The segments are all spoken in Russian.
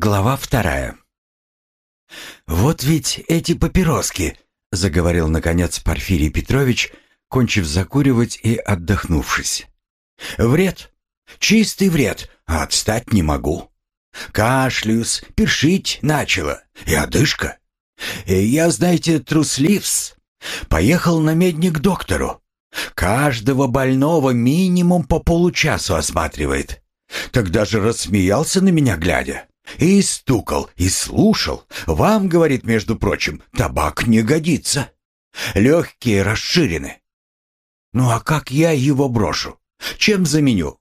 Глава вторая. «Вот ведь эти папироски», — заговорил, наконец, Порфирий Петрович, кончив закуривать и отдохнувшись. «Вред. Чистый вред, а отстать не могу. Кашляюсь, першить начала, и одышка. Я, знаете, трусливс. Поехал на медник к доктору. Каждого больного минимум по получасу осматривает. Так даже рассмеялся на меня, глядя. И стукал, и слушал. Вам, говорит, между прочим, табак не годится. Легкие расширены. Ну а как я его брошу? Чем заменю?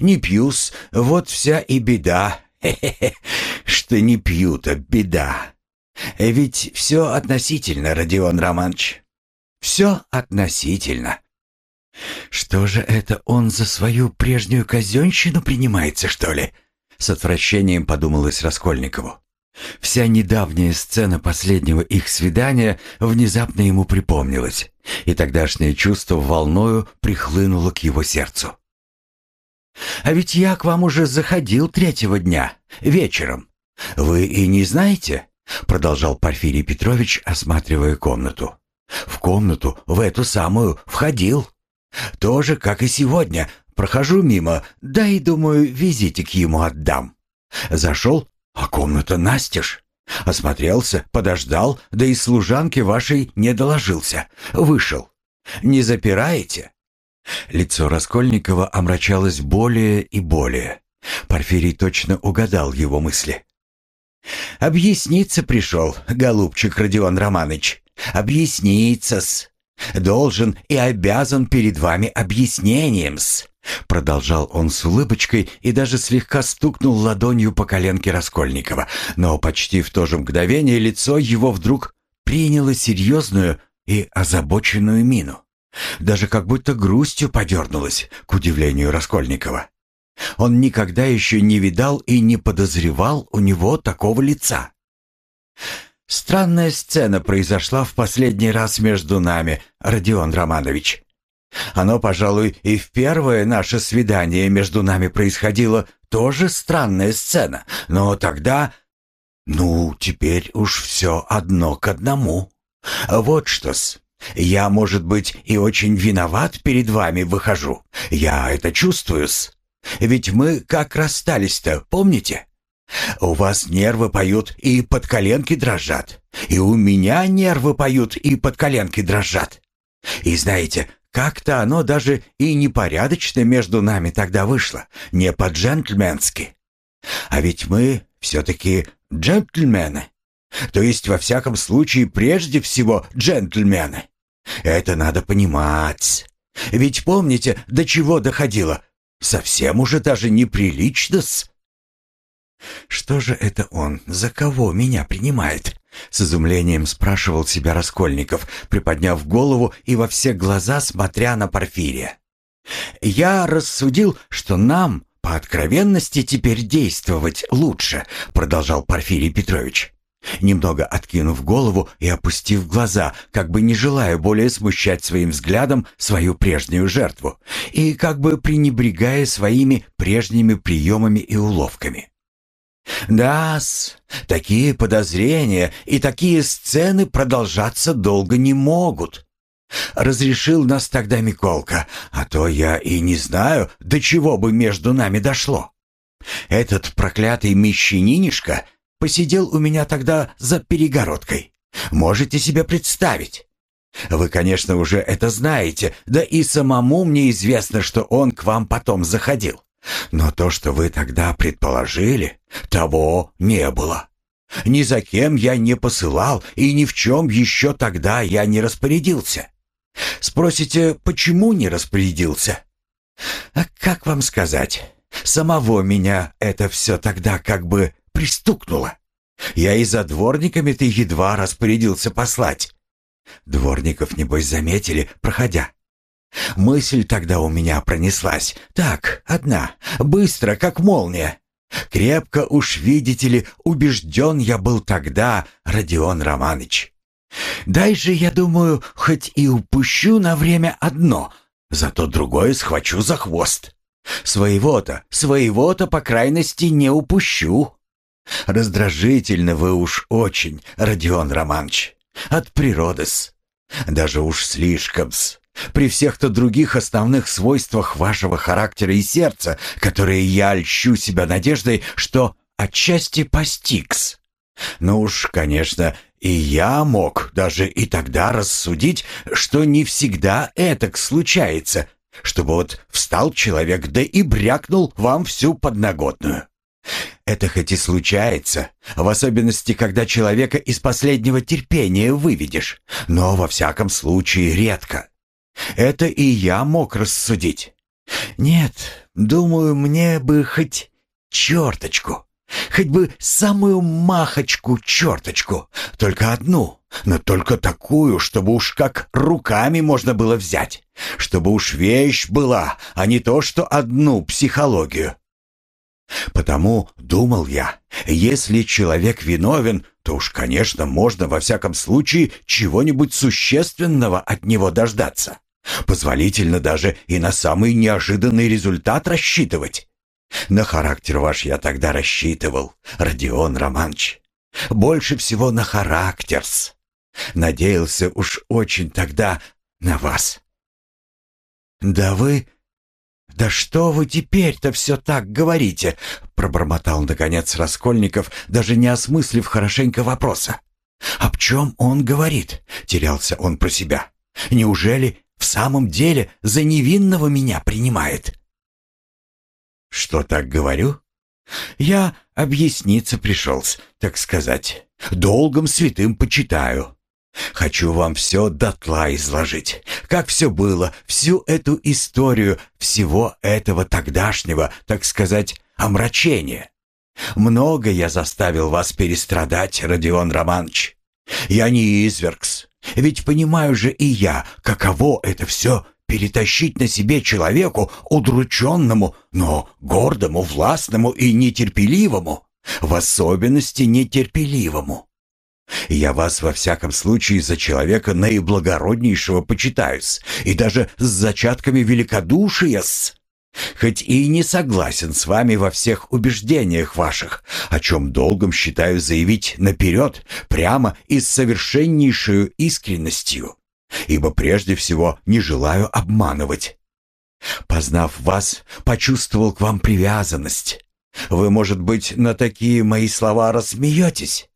Не пьюс, вот вся и беда. Хе-хе-хе, что не пью-то беда. Ведь все относительно, Родион Романович. Все относительно. Что же это он за свою прежнюю казенщину принимается, что ли? С отвращением подумалось Раскольникову. Вся недавняя сцена последнего их свидания внезапно ему припомнилась, и тогдашнее чувство волною прихлынуло к его сердцу. «А ведь я к вам уже заходил третьего дня, вечером. Вы и не знаете?» — продолжал Порфирий Петрович, осматривая комнату. «В комнату, в эту самую, входил. Тоже, как и сегодня, Прохожу мимо, да и, думаю, визитик ему отдам. Зашел, а комната настежь. Осмотрелся, подождал, да и служанке вашей не доложился. Вышел. Не запираете?» Лицо Раскольникова омрачалось более и более. Порфирий точно угадал его мысли. «Объясниться пришел, голубчик Родион Романыч. Объясниться-с. Должен и обязан перед вами объяснением-с. Продолжал он с улыбочкой и даже слегка стукнул ладонью по коленке Раскольникова, но почти в то же мгновение лицо его вдруг приняло серьезную и озабоченную мину. Даже как будто грустью подернулось, к удивлению Раскольникова. Он никогда еще не видал и не подозревал у него такого лица. «Странная сцена произошла в последний раз между нами, Родион Романович», оно, пожалуй, и в первое наше свидание между нами происходило тоже странная сцена, но тогда... Ну, теперь уж все одно к одному. Вот что-с. Я, может быть, и очень виноват перед вами выхожу. Я это чувствую-с. Ведь мы как расстались-то, помните? У вас нервы поют и под коленки дрожат. И у меня нервы поют и под коленки дрожат. И знаете, как-то оно даже и непорядочно между нами тогда вышло, не по-джентльменски. А ведь мы все-таки джентльмены. То есть, во всяком случае, прежде всего джентльмены. Это надо понимать. Ведь помните, до чего доходило? Совсем уже даже неприлично-с. Что же это он, за кого меня принимает? С изумлением спрашивал себя Раскольников, приподняв голову и во все глаза смотря на Порфирия. «Я рассудил, что нам, по откровенности, теперь действовать лучше», продолжал Порфирий Петрович. Немного откинув голову и опустив глаза, как бы не желая более смущать своим взглядом свою прежнюю жертву, и как бы пренебрегая своими прежними приемами и уловками. Да-с, такие подозрения и такие сцены продолжаться долго не могут. Разрешил нас тогда Миколка, а то я и не знаю, до чего бы между нами дошло. Этот проклятый мещанинишка посидел у меня тогда за перегородкой. Можете себе представить? Вы, конечно, уже это знаете, да и самому мне известно, что он к вам потом заходил. Но то, что вы тогда предположили, того не было. Ни за кем я не посылал и ни в чем еще тогда я не распорядился. Спросите, почему не распорядился? А как вам сказать? Самого меня это все тогда как бы пристукнуло. Я и за дворниками-то едва распорядился послать. Дворников, небось, заметили, проходя. Мысль тогда у меня пронеслась. Так, одна, быстро, как молния. Крепко уж, видите ли, убежден я был тогда, Родион Романыч. Дай же, я думаю, хоть и упущу на время одно, зато другое схвачу за хвост. Своего-то, своего-то, по крайности, не упущу. Раздражительно вы уж очень, Родион Романович. От природы-с. Даже уж слишком-с. При всех-то других основных свойствах вашего характера и сердца, которые я льщу себя надеждой, что отчасти постигс. Ну уж, конечно, и я мог даже и тогда рассудить, что не всегда это случается, чтобы вот встал человек, да и брякнул вам всю подноготную. Это хоть и случается, в особенности, когда человека из последнего терпения выведешь, но во всяком случае редко. Это и я мог рассудить. Нет, думаю, мне бы хоть черточку, хоть бы самую махочку черточку, только одну, но только такую, чтобы уж как руками можно было взять, чтобы уж вещь была, а не то, что одну психологию. Потому думал я, если человек виновен, то уж, конечно, можно во всяком случае чего-нибудь существенного от него дождаться. Позволительно даже и на самый неожиданный результат рассчитывать. На характер ваш я тогда рассчитывал, Родион Романович. Больше всего на характерс. Надеялся уж очень тогда на вас. Да вы «Да что вы теперь-то все так говорите?» — пробормотал, наконец, Раскольников, даже не осмыслив хорошенько вопроса. «Об чем он говорит?» — терялся он про себя. «Неужели в самом деле за невинного меня принимает?» «Что так говорю?» «Я объясниться пришел, так сказать. Долгом святым почитаю. Хочу вам все дотла изложить, как все было, всю эту историю всего этого тогдашнего, так сказать, омрачения. Много я заставил вас перестрадать, Родион Романович. Я не извергс, ведь понимаю же и я, каково это все перетащить на себе человеку удрученному, но гордому, властному и нетерпеливому, в особенности нетерпеливому. Я вас во всяком случае за человека наиблагороднейшего почитаюсь, и даже с зачатками великодушия-с. Хоть и не согласен с вами во всех убеждениях ваших, о чем долгом считаю заявить наперед, прямо и с совершеннейшей искренностью, ибо прежде всего не желаю обманывать. Познав вас, почувствовал к вам привязанность. Вы, может быть, на такие мои слова рассмеетесь?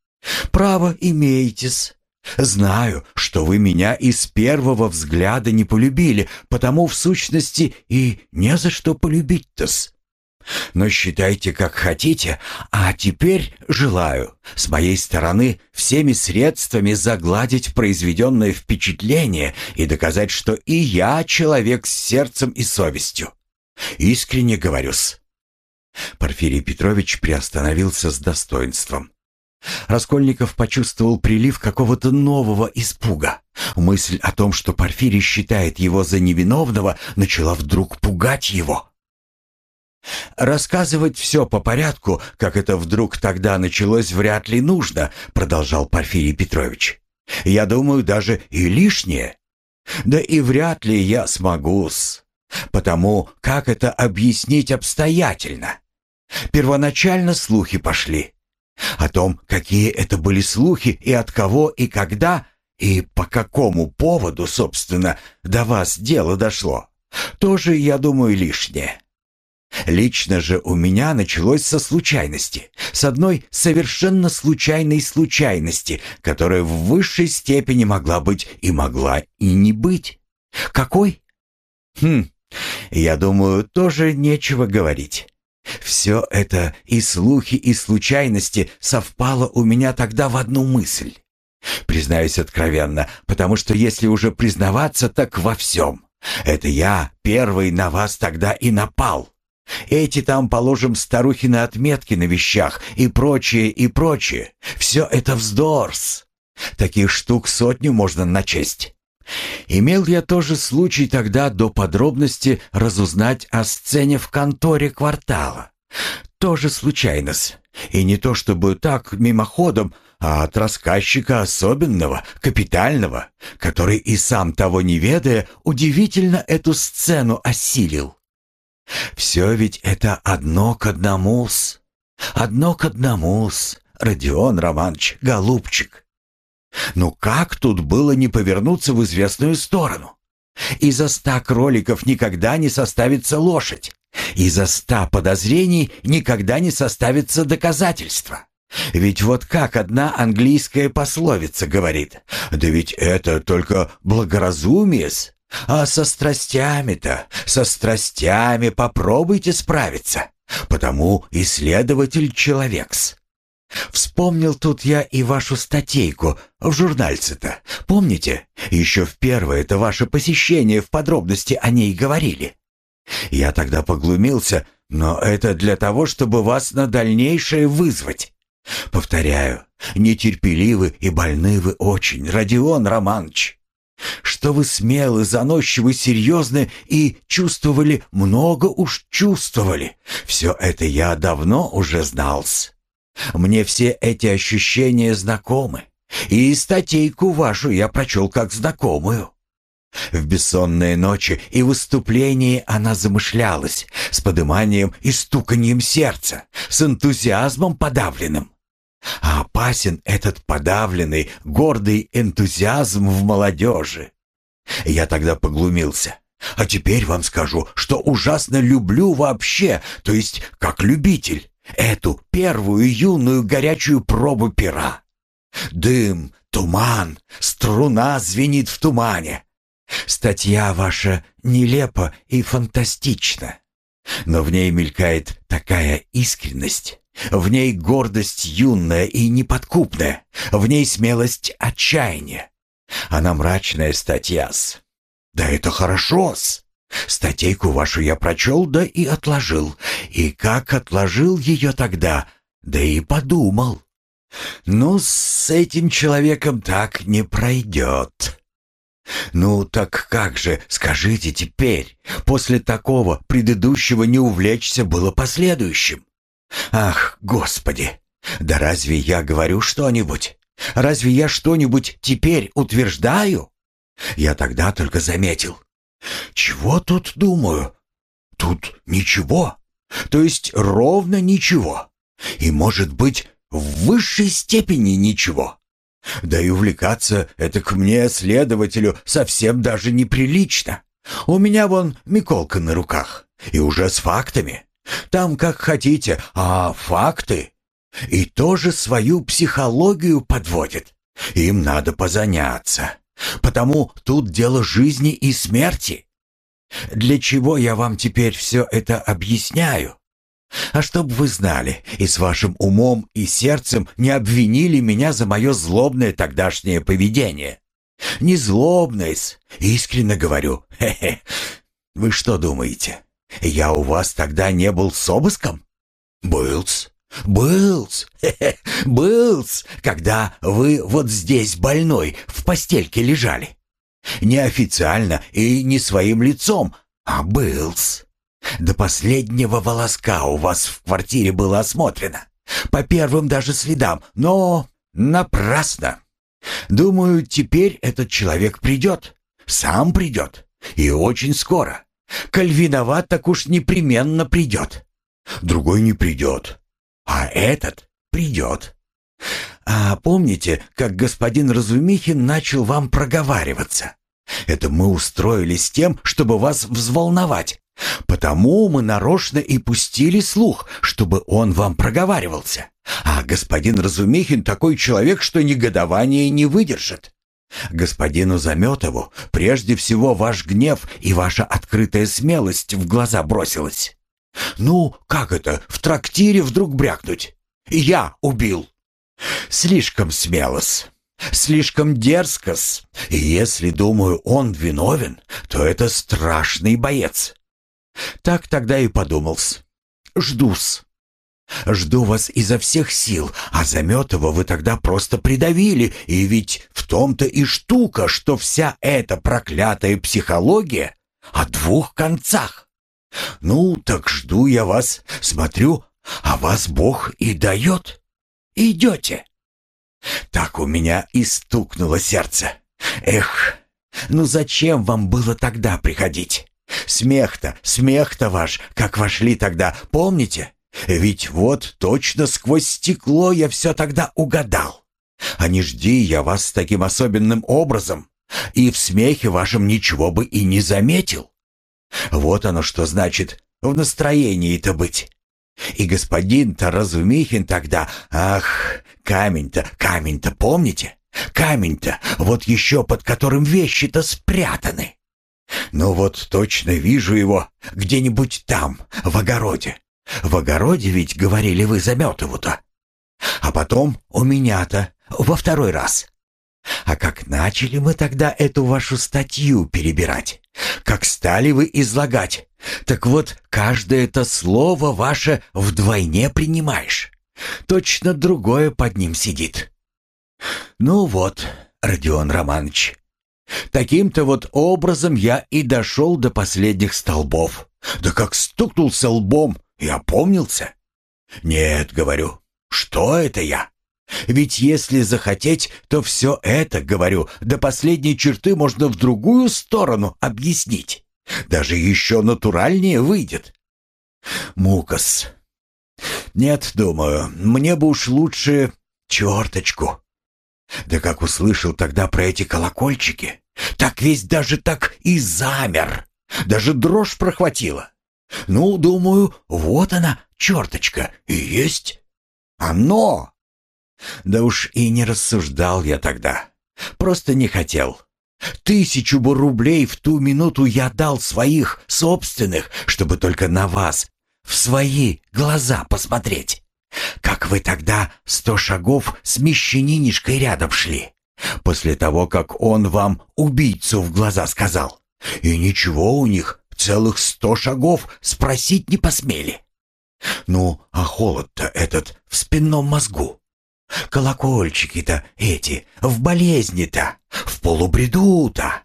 Право имеетесь. Знаю, что вы меня и с первого взгляда не полюбили, потому в сущности и не за что полюбить-то-с. Но считайте, как хотите, а теперь желаю с моей стороны всеми средствами загладить произведенное впечатление и доказать, что и я человек с сердцем и совестью. Искренне говорю-с. Порфирий Петрович приостановился с достоинством. Раскольников почувствовал прилив какого-то нового испуга. Мысль о том, что Порфирий считает его за невиновного, начала вдруг пугать его. «Рассказывать все по порядку, как это вдруг тогда началось, вряд ли нужно», продолжал Порфирий Петрович. «Я думаю, даже и лишнее. Да и вряд ли я смогу-с. Потому как это объяснить обстоятельно? Первоначально слухи пошли. О том, какие это были слухи и от кого и когда, и по какому поводу, собственно, до вас дело дошло, тоже, я думаю, лишнее. Лично же у меня началось со случайности, с одной совершенно случайной случайности, которая в высшей степени могла быть и могла и не быть. Какой? Хм, я думаю, тоже нечего говорить. Все это и слухи, и случайности совпало у меня тогда в одну мысль. Признаюсь откровенно, потому что если уже признаваться, так во всем. Это я первый на вас тогда и напал. Эти там, положим, старухины отметки на вещах и прочее, и прочее. Все это вздорс. Таких штук сотню можно начесть. Имел я тоже случай тогда до подробности разузнать о сцене в конторе квартала. Тоже случайно-с. И не то чтобы так, мимоходом, а от рассказчика особенного, капитального, который и сам того не ведая, удивительно эту сцену осилил. Все ведь это одно к одному-с. Одно к одному-с, Родион Романович, голубчик. Ну как тут было не повернуться в известную сторону? Из-за ста кроликов никогда не составится лошадь. Из-за ста подозрений никогда не составится доказательства. Ведь вот как одна английская пословица говорит, да ведь это только благоразумие а со страстями-то, со страстями попробуйте справиться, потому исследователь человекс. Вспомнил тут я и вашу статейку в журнальце-то. Помните? Еще в первое это ваше посещение в подробности о ней говорили. Я тогда поглумился, но это для того, чтобы вас на дальнейшее вызвать. Повторяю, нетерпеливы и больны вы очень, Родион Романович. Что вы смелы, заносчивы, серьезны и чувствовали, много уж чувствовали. Все это я давно уже знал-с. Мне все эти ощущения знакомы. И статейку вашу я прочел как знакомую. В бессонные ночи и выступлении она замышлялась, с подыманием и стуканием сердца, с энтузиазмом подавленным. А опасен этот подавленный, гордый энтузиазм в молодежи. Я тогда поглумился. А теперь вам скажу, что ужасно люблю вообще, то есть как любитель, эту первую юную горячую пробу пера. Дым, туман, струна звенит в тумане. Статья ваша нелепа и фантастична, но в ней мелькает такая искренность, в ней гордость юная и неподкупная, в ней смелость отчаяния. Она мрачная статья-с. Да это хорошо-с. Статейку вашу я прочел, да и отложил. И как отложил ее тогда, да и подумал. Ну, с этим человеком так не пройдет. Ну, так как же, скажите теперь, после такого предыдущего не увлечься было последующим? Ах, Господи! Да разве я говорю что-нибудь? Разве я что-нибудь теперь утверждаю? Я тогда только заметил. Чего тут думаю? Тут ничего. То есть ровно ничего. И, может быть, в высшей степени ничего. Да и увлекаться это к мне, следователю, совсем даже неприлично. У меня вон Миколка на руках. И уже с фактами. Там как хотите, а факты. И тоже свою психологию подводят. Им надо позаняться. Потому тут дело жизни и смерти. Для чего я вам теперь все это объясняю? А чтоб вы знали и с вашим умом и сердцем не обвинили меня за мое злобное тогдашнее поведение. Не злобное, искренне говорю. Хе-хе. Вы что думаете? Я у вас тогда не был с обыском? Был-с. Был-с. Был-с, когда вы вот здесь больной в постельке лежали. Не официально и не своим лицом, а был-с. До последнего волоска у вас в квартире было осмотрено. По первым даже следам, но напрасно. Думаю, теперь этот человек придет. Сам придет. И очень скоро. Коль виноват, так уж непременно придет. Другой не придет. А этот придет. А помните, как господин Разумихин начал вам проговариваться? Это мы устроили с тем, чтобы вас взволновать. Потому мы нарочно и пустили слух, чтобы он вам проговаривался. А господин Разумихин такой человек, что негодование не выдержит. Господину Заметову прежде всего ваш гнев и ваша открытая смелость в глаза бросилась. Ну, как это, в трактире вдруг брякнуть? Я убил. Слишком смелос. Слишком дерзко-с. И если, думаю, он виновен, то это страшный боец. Так тогда и подумал-с. Жду-с. Жду вас изо всех сил, а Заметова вы тогда просто придавили, и ведь в том-то и штука, что вся эта проклятая психология о двух концах. Ну, так жду я вас, смотрю, а вас Бог и дает. Идете. Так у меня и стукнуло сердце. Эх, ну зачем вам было тогда приходить? Смех-то, смех-то ваш, как вошли тогда, помните? Ведь вот точно сквозь стекло я все тогда угадал. А не жди я вас таким особенным образом, и в смехе вашем ничего бы и не заметил. Вот оно что значит в настроении-то быть. И господин-то Разумихин тогда, ах, камень-то, камень-то, помните? Камень-то, вот еще под которым вещи-то спрятаны. Ну вот точно вижу его где-нибудь там, в огороде. В огороде ведь, говорили вы, Заметову-то. А потом у меня-то во второй раз. А как начали мы тогда эту вашу статью перебирать? Как стали вы излагать? Так вот, каждое это слово ваше вдвойне принимаешь. Точно другое под ним сидит. Ну вот, Родион Романович, таким-то вот образом я и дошел до последних столбов. Да как стукнулся лбом, и опомнился. Нет, говорю, что это я? Ведь если захотеть, то все это, говорю, до последней черты можно в другую сторону объяснить. Даже еще натуральнее выйдет. Мукас. Нет, думаю, мне бы уж лучше черточку. Да как услышал тогда про эти колокольчики, так весь даже так и замер. Даже дрожь прохватила. Ну, думаю, вот она, черточка, и есть. Оно! Да уж и не рассуждал я тогда. Просто не хотел. Тысячу бы рублей в ту минуту я дал своих, собственных, чтобы только на вас, в свои глаза посмотреть. Как вы тогда сто шагов с мещанинишкой рядом шли, после того, как он вам убийцу в глаза сказал. И ничего у них, целых сто шагов спросить не посмели. Ну, а холод-то этот в спинном мозгу. Колокольчики-то эти, в болезни-то, в полубреду-то.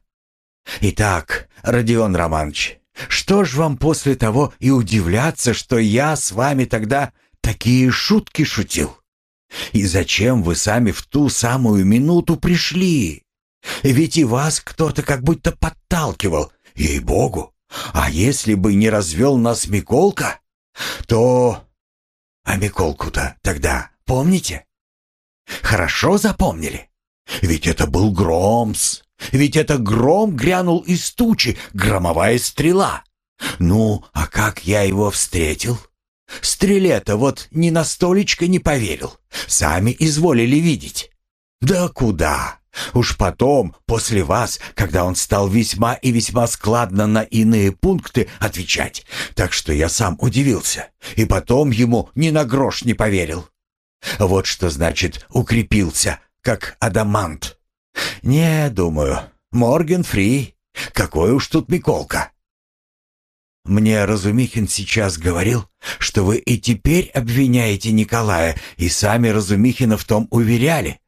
Итак, Родион Романович, что ж вам после того и удивляться, что я с вами тогда такие шутки шутил? И зачем вы сами в ту самую минуту пришли? Ведь и вас кто-то как будто подталкивал, ей-богу. А если бы не развел нас Миколка, то... А Миколку-то тогда помните? Хорошо запомнили? Ведь это был Громс. Ведь это гром грянул из тучи, громовая стрела. Ну, а как я его встретил? Стреле-то вот ни на столечко не поверил. Сами изволили видеть. Да куда? Уж потом, после вас, когда он стал весьма и весьма складно на иные пункты отвечать, так что я сам удивился, и потом ему ни на грош не поверил. Вот что значит «укрепился», как адамант. Не, думаю, Морген Фри, какой уж тут Миколка. Мне Разумихин сейчас говорил, что вы и теперь обвиняете Николая, и сами Разумихина в том уверяли.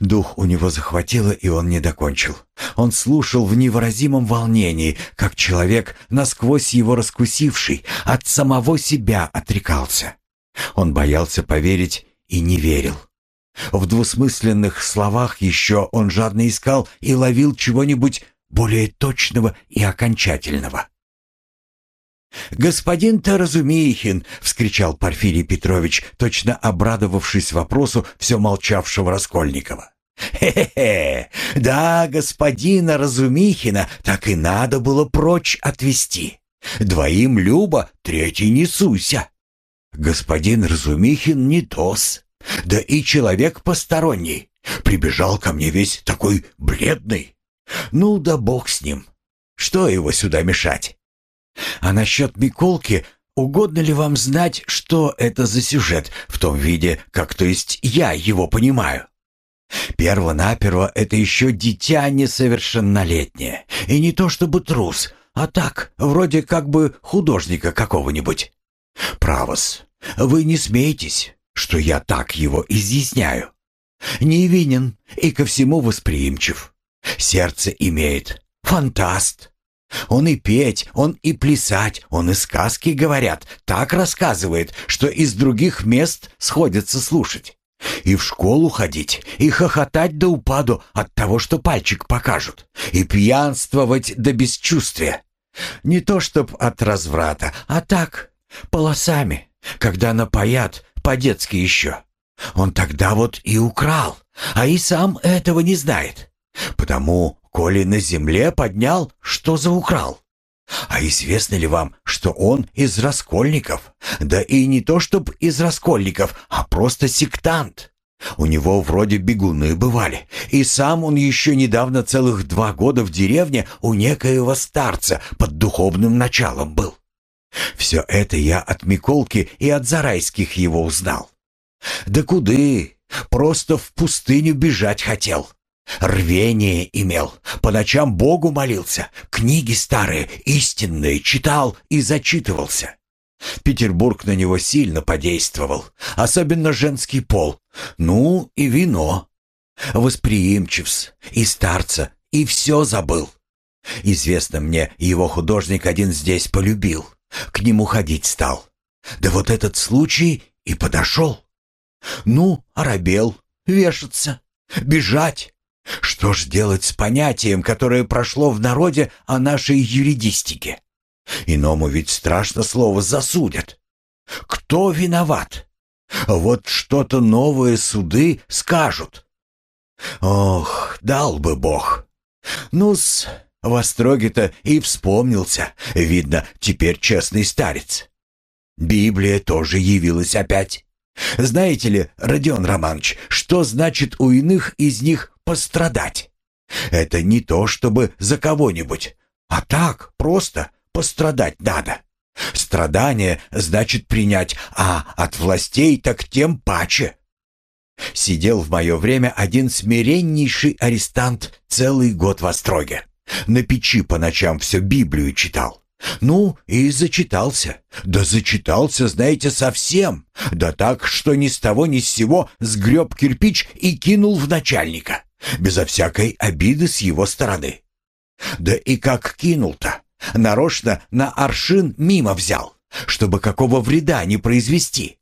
Дух у него захватило, и он не докончил. Он слушал в невыразимом волнении, как человек, насквозь его раскусивший, от самого себя отрекался. Он боялся поверить и не верил. В двусмысленных словах еще он жадно искал и ловил чего-нибудь более точного и окончательного. «Господин-то Разумихин!» — вскричал Порфирий Петрович, точно обрадовавшись вопросу все молчавшего Раскольникова. «Хе-хе-хе! Да, господина Разумихина так и надо было прочь отвести. Двоим Люба, третий не суйся. Господин Разумихин не тос, да и человек посторонний. Прибежал ко мне весь такой бледный. Ну да бог с ним. Что его сюда мешать? А насчет Миколки, угодно ли вам знать, что это за сюжет, в том виде, как то есть я его понимаю? Перво-наперво это еще дитя несовершеннолетнее, и не то чтобы трус, а так, вроде как бы художника какого-нибудь. Правос, вы не смейтесь, что я так его изъясняю. Невинен и ко всему восприимчив. Сердце имеет. Фантаст. Он и петь, он и плясать, он и сказки говорят, так рассказывает, что из других мест сходятся слушать. И в школу ходить, и хохотать до упаду от того, что пальчик покажут, и пьянствовать до бесчувствия. Не то чтоб от разврата, а так, полосами. когда напоят, по-детски еще. Он тогда вот и украл, а и сам этого не знает. Потому, коли на земле поднял, что за украл? А известно ли вам, что он из раскольников? Да и не то чтоб из раскольников, а просто сектант. У него вроде бегуны бывали, и сам он еще недавно целых два года в деревне у некоего старца под духовным началом был. Все это я от Миколки и от Зарайских его узнал. Да куды? Просто в пустыню бежать хотел. Рвение имел, по ночам Богу молился, книги старые, истинные читал и зачитывался. Петербург на него сильно подействовал, особенно женский пол, ну и вино. Восприимчивс, и старца, и все забыл. Известно мне, его художник один здесь полюбил, к нему ходить стал. Да вот этот случай и подошел. Ну, оробел, вешаться, бежать. Что ж делать с понятием, которое прошло в народе о нашей юридистике? Иному ведь страшно слово засудят. Кто виноват? Вот что-то новое суды скажут. Ох, дал бы Бог. Ну-с, в Остроге-то и вспомнился, видно, теперь честный старец. Библия тоже явилась опять. Знаете ли, Родион Романович, что значит у иных из них пострадать? Это не то, чтобы за кого-нибудь, а так, просто пострадать надо. Страдание значит принять, а от властей так тем паче. Сидел в мое время один смиреннейший арестант целый год в Остроге. На печи по ночам все Библию читал. Ну, и зачитался. Да зачитался, знаете, совсем. Да так, что ни с того ни с сего сгреб кирпич и кинул в начальника. Безо всякой обиды с его стороны. Да и как кинул-то? Нарочно на аршин мимо взял, чтобы какого вреда не произвести.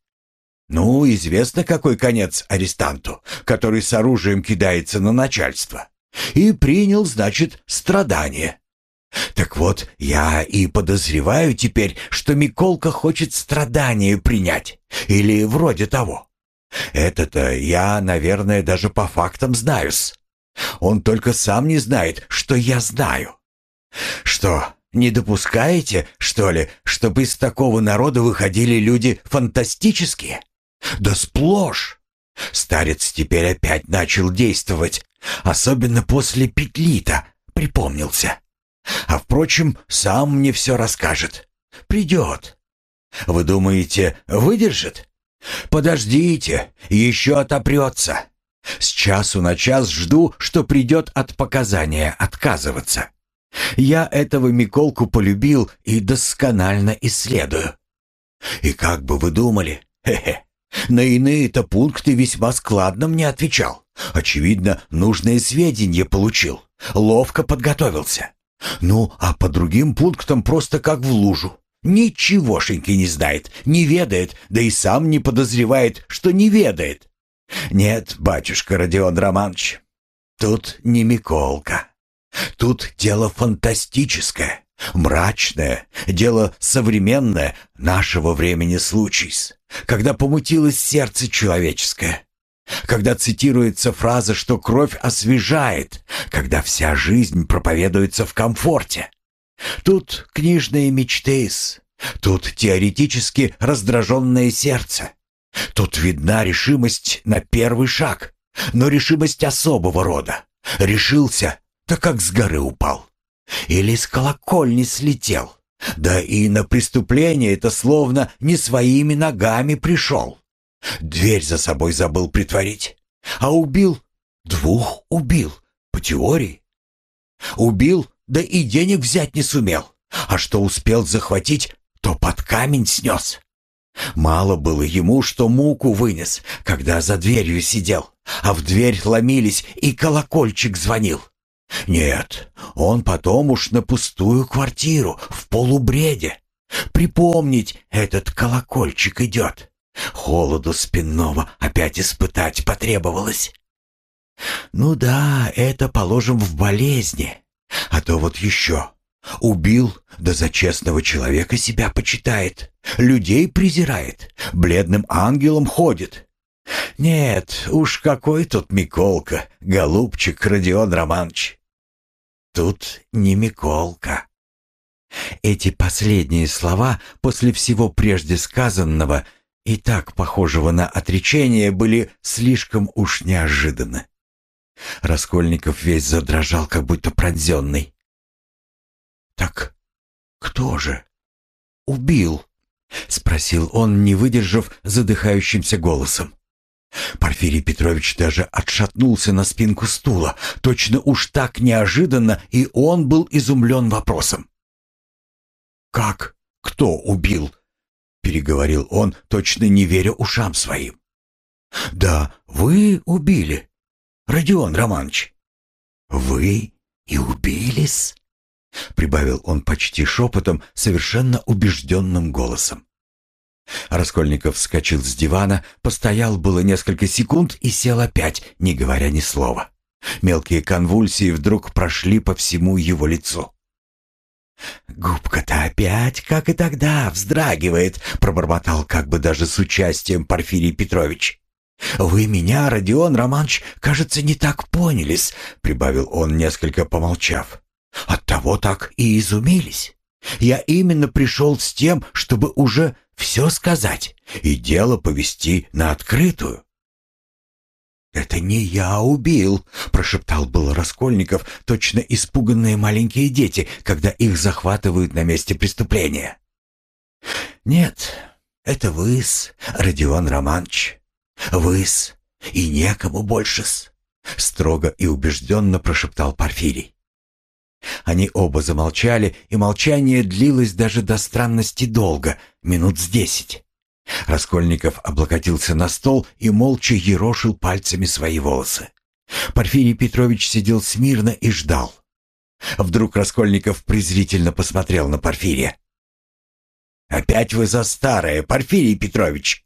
Ну, известно, какой конец арестанту, который с оружием кидается на начальство. И принял, значит, страдание. Так вот, я и подозреваю теперь, что Миколка хочет страдание принять. Или вроде того. Это-то я, наверное, даже по фактам знаю-с. Он только сам не знает, что я знаю. Что, не допускаете, что ли, чтобы из такого народа выходили люди фантастические? Да сплошь. Старец теперь опять начал действовать, особенно после петлита, припомнился. А впрочем, сам мне все расскажет. Придет. Вы думаете, выдержит? Подождите, еще отопрется. С часу на час жду, что придет от показания отказываться. Я этого Миколку полюбил и досконально исследую. И как бы вы думали, хе-хе, на иные-то пункты весьма складно мне отвечал. Очевидно, нужные сведения получил, ловко подготовился. Ну, а по другим пунктам просто как в лужу. Ничегошеньки не знает, не ведает, да и сам не подозревает, что не ведает. Нет, батюшка Родион Романович, тут не Миколка. Тут дело фантастическое, мрачное, дело современное, нашего времени случай, когда помутилось сердце человеческое. Когда цитируется фраза, что кровь освежает, когда вся жизнь проповедуется в комфорте. Тут книжные мечты, тут теоретически раздраженное сердце. Тут видна решимость на первый шаг, но решимость особого рода. Решился, так как с горы упал. Или с колокольни слетел. Да и на преступление это словно не своими ногами пришел. Дверь за собой забыл притворить. А убил? Двух убил, по теории. Убил, да и денег взять не сумел. А что успел захватить, то под камень снес. Мало было ему, что муку вынес, когда за дверью сидел, а в дверь ломились и колокольчик звонил. Нет, он потом уж на пустую квартиру, в полубреде. Припомнить этот колокольчик идет. Холоду спинного опять испытать потребовалось. Ну да, это положим в болезни. А то вот еще. Убил, да за честного человека себя почитает. Людей презирает, бледным ангелом ходит. Нет, уж какой тут Миколка, голубчик Родион Романович. Тут не Миколка. Эти последние слова после всего прежде сказанного и так похожего на отречение были слишком уж неожиданны. Раскольников весь задрожал, как будто пронзенный. «Так кто же убил?» — спросил он, не выдержав задыхающимся голосом. Порфирий Петрович даже отшатнулся на спинку стула. Точно уж так неожиданно, и он был изумлен вопросом. «Как? Кто убил?» — переговорил он, точно не веря ушам своим. «Да, вы убили, Родион Романович». «Вы и убились?» — прибавил он почти шепотом, совершенно убежденным голосом. Раскольников вскочил с дивана, постоял было несколько секунд и сел опять, не говоря ни слова. Мелкие конвульсии вдруг прошли по всему его лицу. «Губка-то опять, как и тогда, вздрагивает», — пробормотал как бы даже с участием Порфирий Петрович. «Вы меня, Родион Романович, кажется, не так понялись», — прибавил он, несколько помолчав. «Оттого так и изумились. Я именно пришел с тем, чтобы уже все сказать и дело повести на открытую. «Это не я убил», — прошептал был Раскольников, точно испуганные маленькие дети, когда их захватывают на месте преступления. «Нет, это вы-с, Родион Романович. Вы-с, и некому больше-с», — строго и убежденно прошептал Порфирий. Они оба замолчали, и молчание длилось даже до странности долго, минут с десять. Раскольников облокотился на стол и молча ерошил пальцами свои волосы. Порфирий Петрович сидел смирно и ждал. Вдруг Раскольников презрительно посмотрел на Порфирия. «Опять вы за старое, Порфирий Петрович!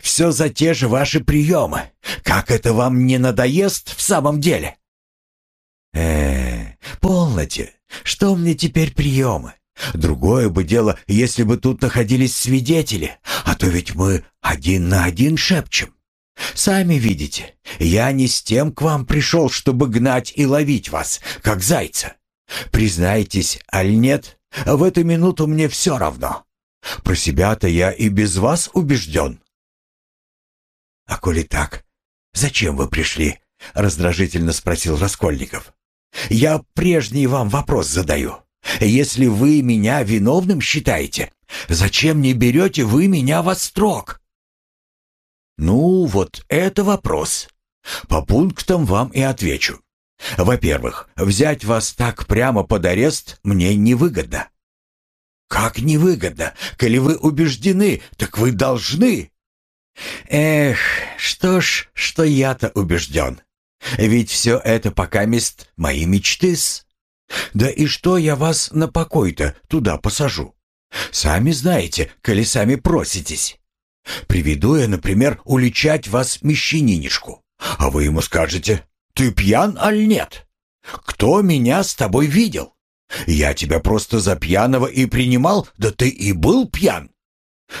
Все за те же ваши приемы! Как это вам не надоест в самом деле?» э полноте, что мне теперь приемы? Другое бы дело, если бы тут находились свидетели, а то ведь мы один на один шепчем. Сами видите, я не с тем к вам пришел, чтобы гнать и ловить вас, как зайца. Признайтесь, аль нет, в эту минуту мне все равно. Про себя-то я и без вас убежден. А коли так, зачем вы пришли? Раздражительно спросил Раскольников. Я прежний вам вопрос задаю. Если вы меня виновным считаете, зачем не берете вы меня во строк? Ну, вот это вопрос. По пунктам вам и отвечу. Во-первых, взять вас так прямо под арест мне невыгодно. Как невыгодно? Коли вы убеждены, так вы должны. Эх, что ж, что я-то убежден. Ведь все это пока мест мои мечты-с. Да и что я вас на покой-то туда посажу? Сами знаете, коли сами проситесь. Приведу я, например, уличать вас мещанинишку, а вы ему скажете, ты пьян, аль нет? Кто меня с тобой видел? Я тебя просто за пьяного и принимал, да ты и был пьян.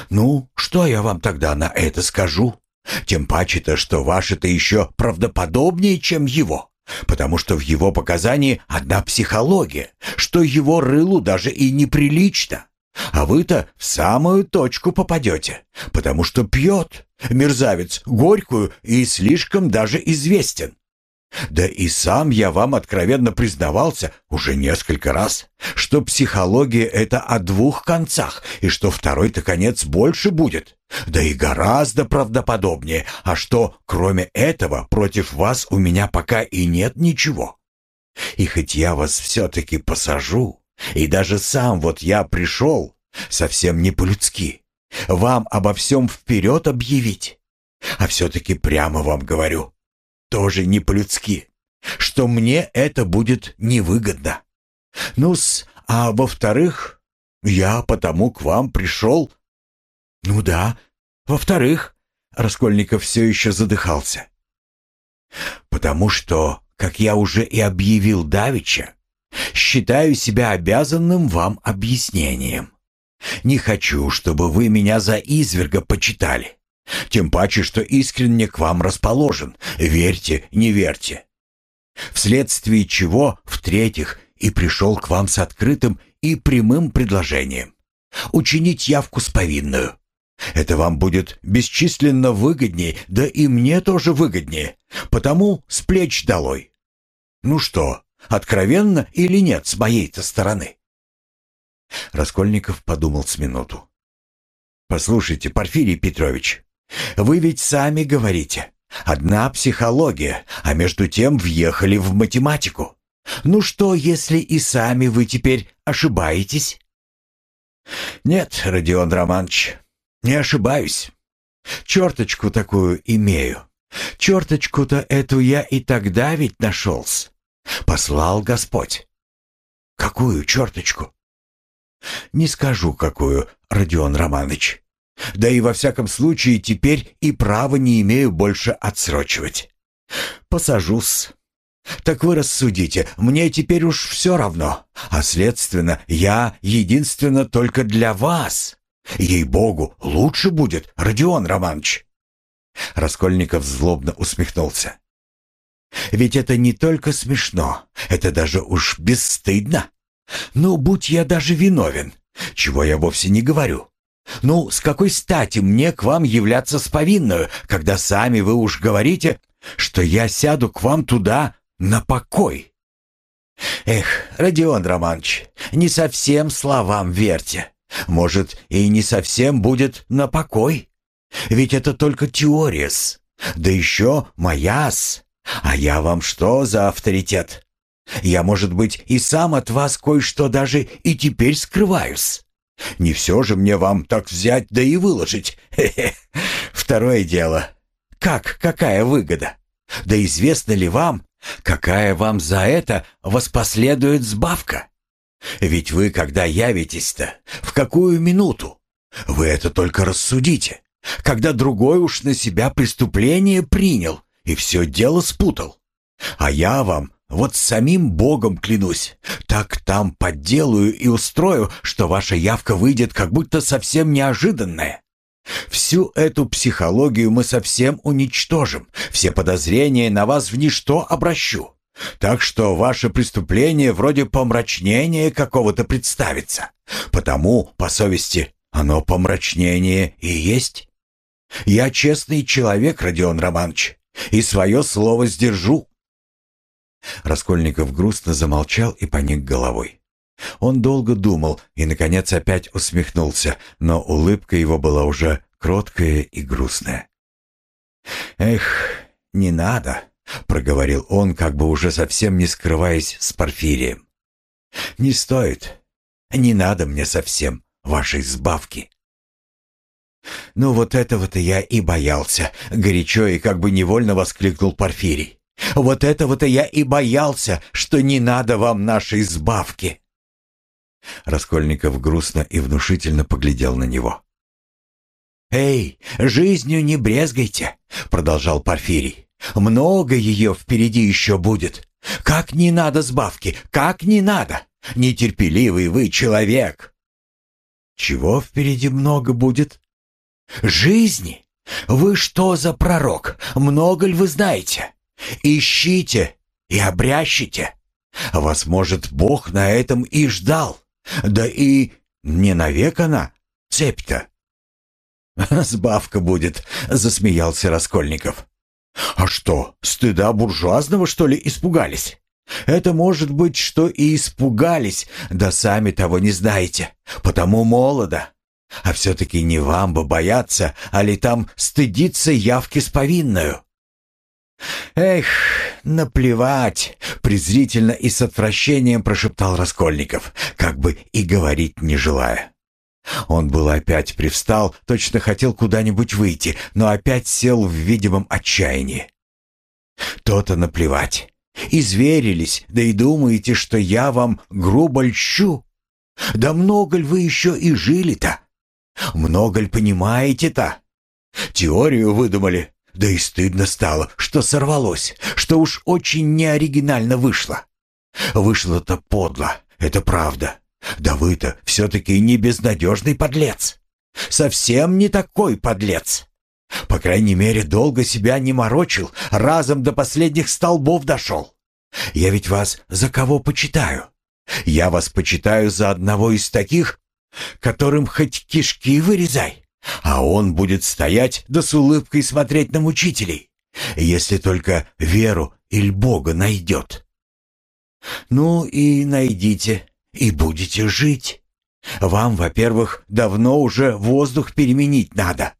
Ну, что я вам тогда на это скажу? Тем паче-то, что ваше-то еще правдоподобнее, чем его, потому что в его показании одна психология, что его рылу даже и неприлично. А вы-то в самую точку попадете, потому что пьет, мерзавец, горькую и слишком даже известен. Да и сам я вам откровенно признавался уже несколько раз, что психология — это о двух концах, и что второй-то конец больше будет, да и гораздо правдоподобнее, а что, кроме этого, против вас у меня пока и нет ничего. И хоть я вас все-таки посажу, и даже сам вот я пришел, совсем не по-людски, вам обо всем вперед объявить, а все-таки прямо вам говорю — тоже не по-людски, что мне это будет невыгодно. Ну-с, а во-вторых, я потому к вам пришел. Ну да, во-вторых, Раскольников все еще задыхался. Потому что, как я уже и объявил Давича, Считаю себя обязанным вам объяснением. Не хочу, чтобы вы меня за изверга почитали. Тем паче, что искренне к вам расположен. Верьте, не верьте. Вследствие чего, в-третьих, и пришел к вам с открытым и прямым предложением. Учинить явку с повинную. Это вам будет бесчисленно выгоднее, да и мне тоже выгоднее. Потому с плеч долой. Ну что, откровенно или нет с моей-то стороны? Раскольников подумал с минуту. «Послушайте, Порфирий Петрович, вы ведь сами говорите. Одна психология, а между тем въехали в математику. Ну что, если и сами вы теперь ошибаетесь? Нет, Родион Романович, не ошибаюсь. Черточку такую имею. Черточку-то эту я и тогда ведь нашелся. Послал Господь. Какую черточку? Не скажу, какую, Родион Романович. Да и во всяком случае теперь и права не имею больше отсрочивать. Посажусь. Так вы рассудите, мне теперь уж все равно, а следственно, я единственно только для вас. Ей-богу, лучше будет, Родион Романович. Раскольников злобно усмехнулся. Ведь это не только смешно, это даже уж бесстыдно. Ну, будь я даже виновен, чего я вовсе не говорю. Ну, с какой стати мне к вам являться с повинную, когда сами вы уж говорите, что я сяду к вам туда на покой? Эх, Родион Романович, не совсем словам верьте. Может, и не совсем будет на покой. Ведь это только теория-с. Да еще моя-с. А я вам что за авторитет? Я, может быть, и сам от вас кое-что даже и теперь скрываюсь. Не все же мне вам так взять да и выложить. Хе-хе. Второе дело. Как, какая выгода? Да известно ли вам, какая вам за это воспоследует сбавка? Ведь вы, когда явитесь-то, в какую минуту? Вы это только рассудите. Когда другой уж на себя преступление принял и все дело спутал. А я вам вот самим Богом клянусь, так там подделаю и устрою, что ваша явка выйдет как будто совсем неожиданная. Всю эту психологию мы совсем уничтожим, все подозрения на вас в ничто обращу. Так что ваше преступление вроде помрачнения какого-то представится. Потому, по совести, оно помрачнение и есть. Я честный человек, Родион Романович, и свое слово сдержу. Раскольников грустно замолчал и поник головой. Он долго думал и, наконец, опять усмехнулся, но улыбка его была уже кроткая и грустная. «Эх, не надо!» — проговорил он, как бы уже совсем не скрываясь с Порфирием. «Не стоит. Не надо мне совсем вашей сбавки». «Ну вот этого-то я и боялся», — горячо и как бы невольно воскликнул Порфирий. Вот этого-то я и боялся, что не надо вам нашей сбавки. Раскольников грустно и внушительно поглядел на него. «Эй, жизнью не брезгайте», — продолжал Порфирий. «Много ее впереди еще будет. Как не надо сбавки, как не надо! Нетерпеливый вы человек!» «Чего впереди много будет?» «Жизни! Вы что за пророк? Много ли вы знаете?» Ищите и обрящите. Вас, может, Бог на этом и ждал. Да и не навек она, цепь-то. «Сбавка будет», — засмеялся Раскольников. «А что, стыда буржуазного, что ли, испугались? Это может быть, что и испугались, да сами того не знаете, потому молодо. А все-таки не вам бы бояться, а ли там стыдиться явки с повинною. «Эх, наплевать!» — презрительно и с отвращением прошептал Раскольников, как бы и говорить не желая. Он был опять привстал, точно хотел куда-нибудь выйти, но опять сел в видимом отчаянии. «То-то наплевать. Изверились, да и думаете, что я вам грубо льщу? Да много ль вы еще и жили-то? Много ль понимаете-то? Теорию выдумали, да и стыдно стало, что сорвалось, что уж очень неоригинально вышло. Вышло-то подло, это правда. Да вы-то все-таки не безнадежный подлец. Совсем не такой подлец. По крайней мере, долго себя не морочил, разом до последних столбов дошел. Я ведь вас за кого почитаю? Я вас почитаю за одного из таких, которым хоть кишки вырезай, а он будет стоять да с улыбкой смотреть на мучителей, если только веру или Бога найдет. Ну и найдите, и будете жить. Вам, во-первых, давно уже воздух переменить надо.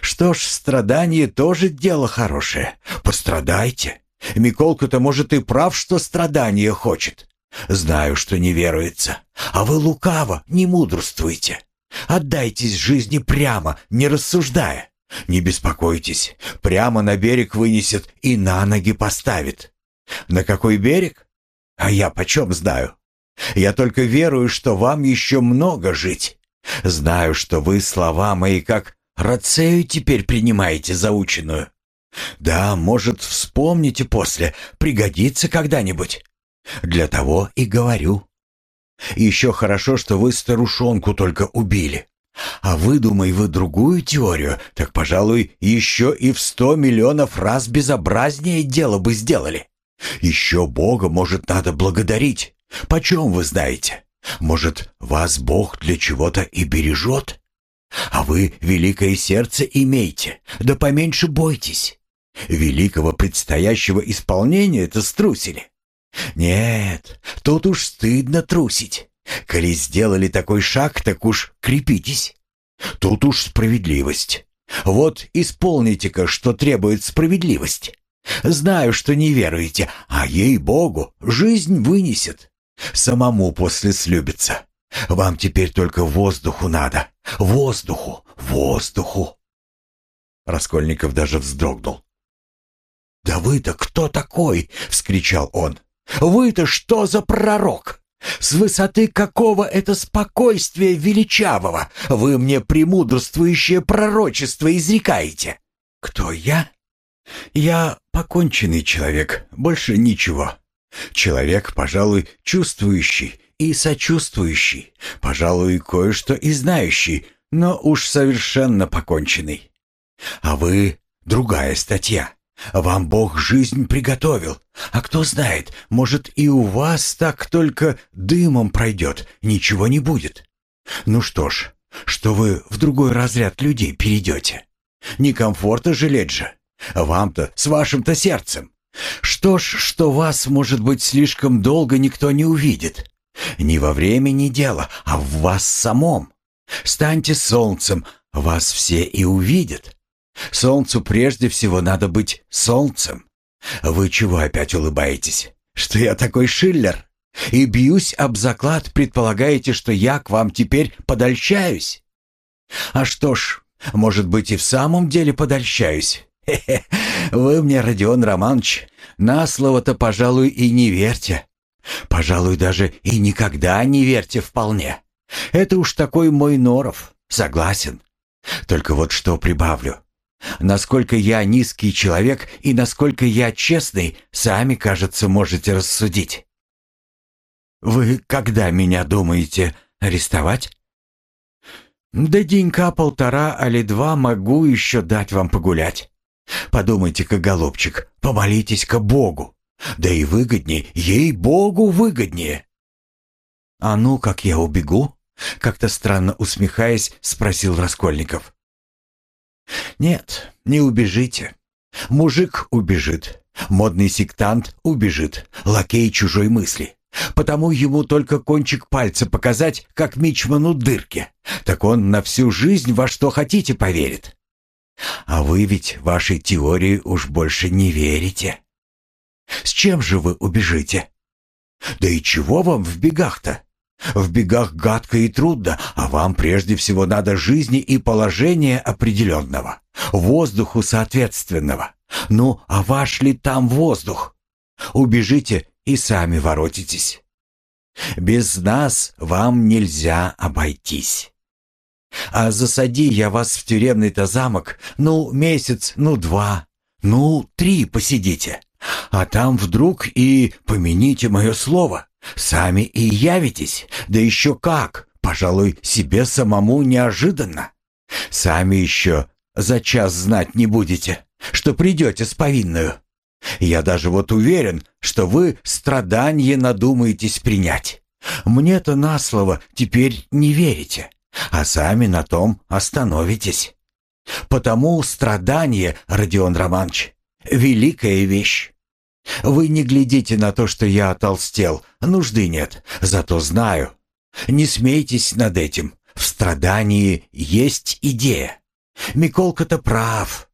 Что ж, страдание тоже дело хорошее. Пострадайте. Миколка-то, может, и прав, что страдание хочет. Знаю, что не веруется. А вы лукаво, не мудрствуйте. Отдайтесь жизни прямо, не рассуждая. Не беспокойтесь, прямо на берег вынесет и на ноги поставит. На какой берег? А я почем знаю? Я только верую, что вам еще много жить. Знаю, что вы слова мои как рацею теперь принимаете заученную. Да, может, вспомните после, пригодится когда-нибудь. Для того и говорю. Еще хорошо, что вы старушонку только убили. А выдумай вы другую теорию, так, пожалуй, еще и в сто миллионов раз безобразнее дело бы сделали. Еще Бога, может, надо благодарить. Почем вы знаете? Может, вас Бог для чего-то и бережет? А вы великое сердце имейте, да поменьше бойтесь. Великого предстоящего исполнения-то струсили. Нет, тут уж стыдно трусить. Коли сделали такой шаг, так уж крепитесь. Тут уж справедливость. Вот исполните-ка, что требует справедливость. Знаю, что не веруете, а ей-богу, жизнь вынесет. Самому после слюбится. Вам теперь только воздуху надо. Воздуху, воздуху. Раскольников даже вздрогнул. «Да вы-то кто такой?» — вскричал он. «Вы-то что за пророк? С высоты какого это спокойствия величавого вы мне премудрствующее пророчество изрекаете?» «Кто я?» «Я поконченный человек, больше ничего. Человек, пожалуй, чувствующий и сочувствующий, пожалуй, кое-что и знающий, но уж совершенно поконченный. А вы — другая статья. Вам Бог жизнь приготовил. А кто знает, может и у вас так только дымом пройдет, ничего не будет. Ну что ж, что вы в другой разряд людей перейдете? Не комфорта жалеть же. Вам-то, с вашим-то сердцем. Что ж, что вас, может быть, слишком долго никто не увидит. Не во времени дело, а в вас самом. Станьте солнцем, вас все и увидят. Солнцу прежде всего надо быть солнцем. Вы чего опять улыбаетесь? Что я такой Шиллер? И бьюсь об заклад, предполагаете, что я к вам теперь подольщаюсь? А что ж, может быть и в самом деле подольщаюсь. Хе-хе, вы мне, Родион Романович, на слово-то, пожалуй, и не верьте. Пожалуй, даже и никогда не верьте вполне. Это уж такой мой норов, согласен. Только вот что прибавлю. Насколько я низкий человек и насколько я честный, сами, кажется, можете рассудить. Вы когда меня думаете арестовать? Да денька полтора, али два могу еще дать вам погулять. Подумайте-ка, голубчик, помолитесь-ка Богу. Да и выгоднее, ей-богу, выгоднее. А ну, как я убегу? Как-то странно усмехаясь, спросил Раскольников. «Нет, не убежите. Мужик убежит, модный сектант убежит, лакей чужой мысли. Потому ему только кончик пальца показать, как мичману дырки. Так он на всю жизнь во что хотите поверит. А вы ведь вашей теории уж больше не верите. С чем же вы убежите? Да и чего вам в бегах-то? В бегах гадко и трудно, а вам прежде всего надо жизни и положения определенного, воздуху соответственного. Ну, а ваш ли там воздух? Убежите и сами воротитесь. Без нас вам нельзя обойтись. А засади я вас в тюремный-то замок, ну, месяц, ну, два, ну, три посидите. А там вдруг и, помяните мое слово, сами и явитесь, да еще как, пожалуй, себе самому неожиданно. Сами еще за час знать не будете, что придете с повинную. Я даже вот уверен, что вы страдание надумаетесь принять. Мне-то на слово теперь не верите, а сами на том остановитесь. Потому страдание, Родион Романович, великая вещь. Вы не глядите на то, что я отолстел, нужды нет, зато знаю. Не смейтесь над этим, в страдании есть идея. Миколка-то прав.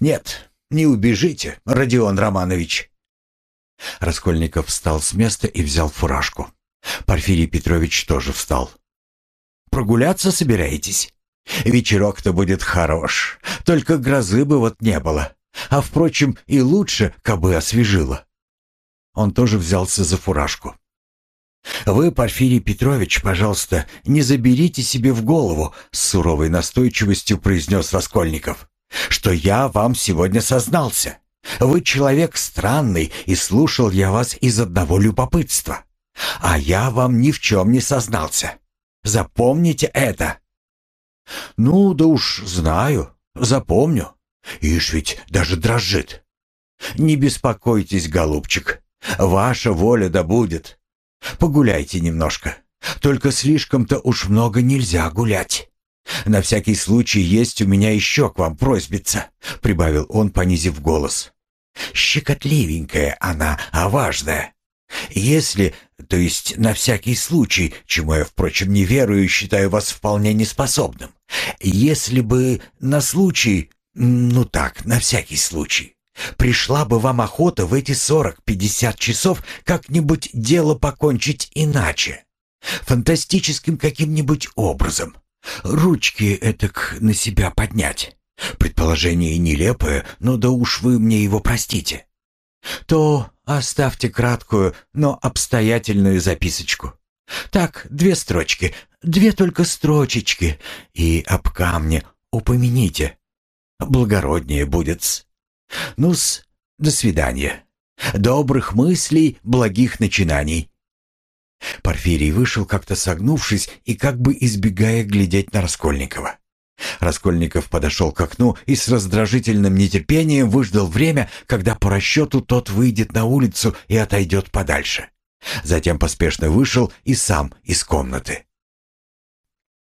Нет, не убежите, Родион Романович. Раскольников встал с места и взял фуражку. Порфирий Петрович тоже встал. «Прогуляться собираетесь? Вечерок-то будет хорош, только грозы бы вот не было. А, впрочем, и лучше, кабы освежило». Он тоже взялся за фуражку. «Вы, Порфирий Петрович, пожалуйста, не заберите себе в голову», с суровой настойчивостью произнес Раскольников, «что я вам сегодня сознался. Вы человек странный, и слушал я вас из одного любопытства. А я вам ни в чем не сознался. Запомните это». «Ну, да уж знаю, запомню. Ишь ведь даже дрожит. Не беспокойтесь, голубчик, ваша воля да будет. Погуляйте немножко. Только слишком-то уж много нельзя гулять. На всякий случай есть у меня еще к вам просьбица, прибавил он, понизив голос. Щекотливенькая она, а важная. Если, то есть на всякий случай, чему я, впрочем, не верую, считаю вас вполне неспособным, если бы на случай, ну так, на всякий случай, Пришла бы вам охота в эти сорок-пятьдесят часов как-нибудь дело покончить иначе. Фантастическим каким-нибудь образом. Ручки этак на себя поднять. Предположение нелепое, но да уж вы мне его простите. То оставьте краткую, но обстоятельную записочку. Так, две строчки, две только строчечки, и об камне упомяните. Благороднее будет-с. Ну-с, до свидания. Добрых мыслей, благих начинаний. Порфирий вышел, как-то согнувшись и как бы избегая глядеть на Раскольникова. Раскольников подошел к окну и с раздражительным нетерпением выждал время, когда по расчету тот выйдет на улицу и отойдет подальше. Затем поспешно вышел и сам из комнаты.